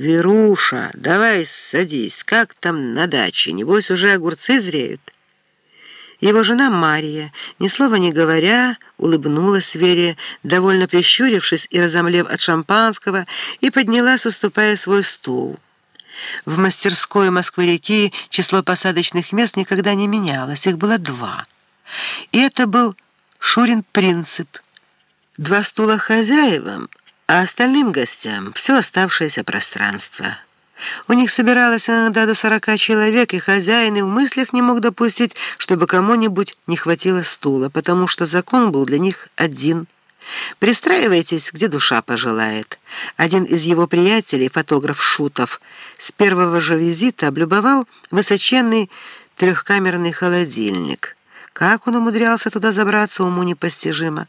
«Веруша, давай садись, как там на даче? Небось, уже огурцы зреют?» Его жена Мария, ни слова не говоря, улыбнулась Вере, довольно прищурившись и разомлев от шампанского, и поднялась, уступая свой стул. В мастерской Москвы-реки число посадочных мест никогда не менялось, их было два. И это был Шурин принцип. Два стула хозяевам, а остальным гостям все оставшееся пространство. У них собиралось иногда до сорока человек, и хозяин и в мыслях не мог допустить, чтобы кому-нибудь не хватило стула, потому что закон был для них один. Пристраивайтесь, где душа пожелает. Один из его приятелей, фотограф Шутов, с первого же визита облюбовал высоченный трехкамерный холодильник. Как он умудрялся туда забраться, уму непостижимо.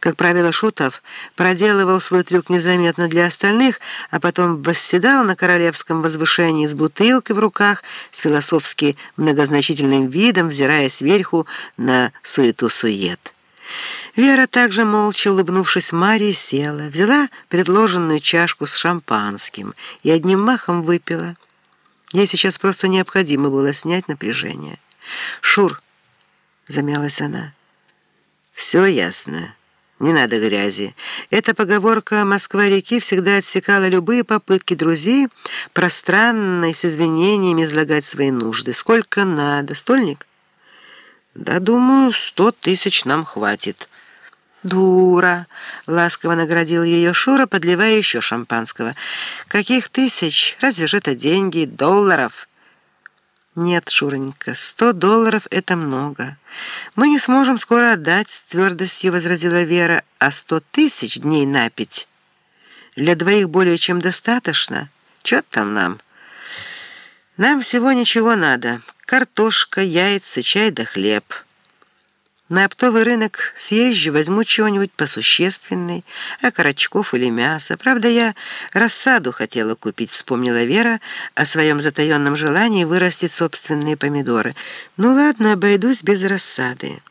Как правило, Шутов проделывал свой трюк незаметно для остальных, а потом восседал на королевском возвышении с бутылкой в руках, с философски многозначительным видом, взирая сверху на суету-сует. Вера также, молча улыбнувшись Марии, села, взяла предложенную чашку с шампанским и одним махом выпила. Ей сейчас просто необходимо было снять напряжение. «Шур!» — замялась она. «Все ясно». Не надо грязи. Эта поговорка «Москва-реки» всегда отсекала любые попытки друзей пространно и с извинениями излагать свои нужды. Сколько надо? Стольник? Да, думаю, сто тысяч нам хватит. «Дура!» — ласково наградил ее Шура, подливая еще шампанского. «Каких тысяч? Разве же это деньги? Долларов?» «Нет, Шуренька, сто долларов — это много. Мы не сможем скоро отдать, — с твердостью возразила Вера, — а сто тысяч дней напить. Для двоих более чем достаточно. Чё там нам? Нам всего ничего надо. Картошка, яйца, чай да хлеб». На оптовый рынок съезжу, возьму чего-нибудь посущественный, окорочков или мясо. Правда, я рассаду хотела купить, вспомнила Вера о своем затаенном желании вырастить собственные помидоры. Ну ладно, обойдусь без рассады.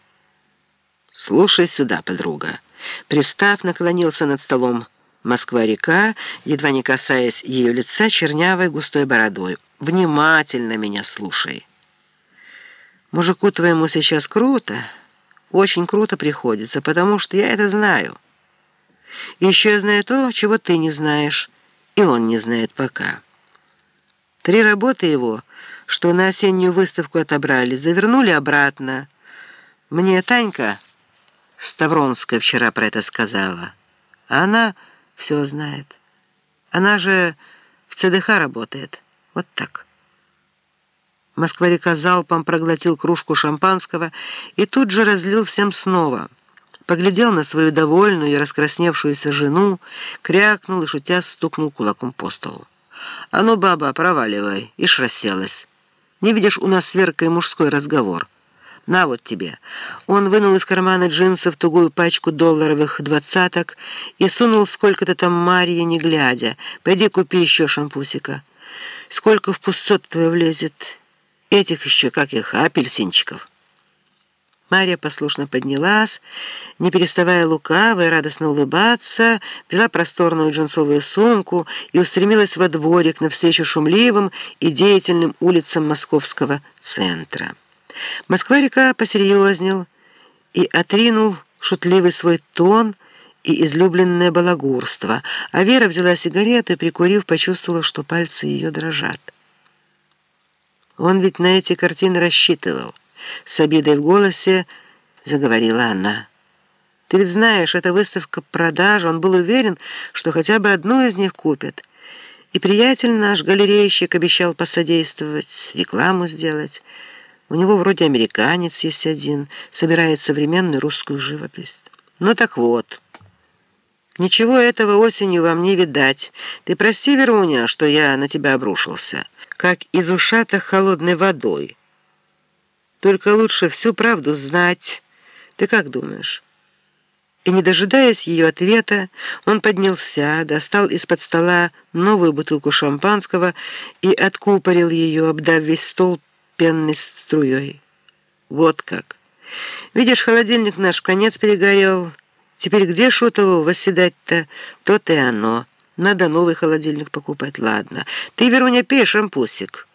Слушай сюда, подруга. Пристав наклонился над столом. Москва-река, едва не касаясь ее лица чернявой густой бородой. Внимательно меня слушай. Мужику твоему сейчас круто, очень круто приходится, потому что я это знаю. еще я знаю то, чего ты не знаешь, и он не знает пока. Три работы его, что на осеннюю выставку отобрали, завернули обратно. Мне Танька Ставронская вчера про это сказала. А она все знает. Она же в ЦДХ работает. Вот так. Москва-река залпом проглотил кружку шампанского и тут же разлил всем снова. Поглядел на свою довольную и раскрасневшуюся жену, крякнул и, шутя, стукнул кулаком по столу. «А ну, баба, проваливай!» Ишь расселась. «Не видишь, у нас с Веркой мужской разговор. На вот тебе». Он вынул из кармана джинсов тугую пачку долларовых двадцаток и сунул сколько-то там Марье, не глядя. «Пойди купи еще шампусика. Сколько в пустот твое влезет?» Этих еще, как их, апельсинчиков. Мария послушно поднялась, не переставая лукаво и радостно улыбаться, взяла просторную джинсовую сумку и устремилась во дворик навстречу шумливым и деятельным улицам московского центра. Москва-река посерьезнел и отринул шутливый свой тон и излюбленное балагурство, а Вера взяла сигарету и, прикурив, почувствовала, что пальцы ее дрожат. Он ведь на эти картины рассчитывал. С обидой в голосе заговорила она. Ты ведь знаешь, эта выставка продажи. Он был уверен, что хотя бы одну из них купят. И приятель наш, галерейщик, обещал посодействовать, рекламу сделать. У него вроде американец есть один, собирает современную русскую живопись. Ну так вот... Ничего этого осенью вам не видать. Ты прости, Веруня, что я на тебя обрушился» как из ушата холодной водой. Только лучше всю правду знать. Ты как думаешь?» И, не дожидаясь ее ответа, он поднялся, достал из-под стола новую бутылку шампанского и откупорил ее, обдав весь стол пенной струей. «Вот как! Видишь, холодильник наш в конец перегорел. Теперь где Шутову восседать-то? То-то и оно». Надо новый холодильник покупать. Ладно. Ты, Веруня, пей шампусик.